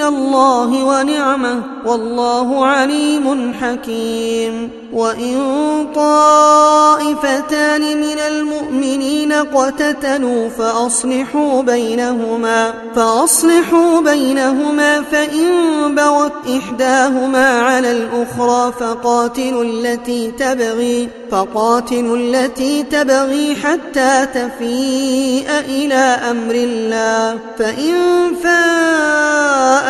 من الله ونعمه والله عليم حكيم. وإن طائفتان من المؤمنين اقتتلوا فأصلحوا بينهما فأصلحوا بينهما فإن بغت إحداهما على الأخرى فقاتلوا التي تبغي فقاتلوا التي تبغي حتى تفيء إلى أمر الله. فإن فاءت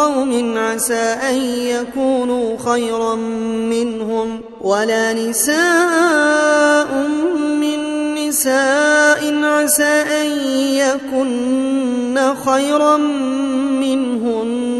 قوم عسى أن يكونوا خيرا منهم ولا نساء من نساء عسى أن يكن خيرا منهن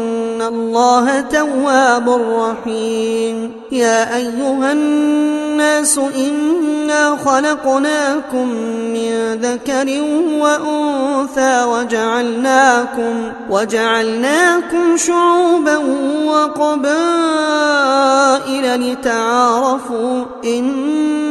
الله تواب رحيم يا أيها الناس إنا خلقناكم من ذكر وأنثى وجعلناكم وجعلناكم شعوبا وقبائل لتعارفوا إن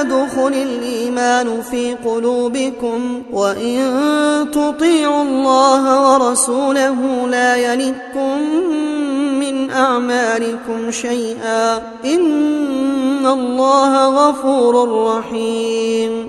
يدخل الإيمان في قلوبكم وإن تطيعوا الله ورسوله لا يلدكم من أعمالكم شيئا. إن الله غفور رحيم.